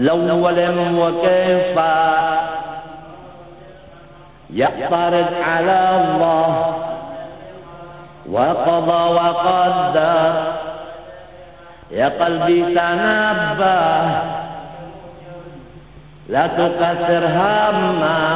الأول وكيف يقترض على الله وقضى وقدر. يا قلبي تنبه لا تكسر همك